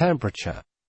temperature.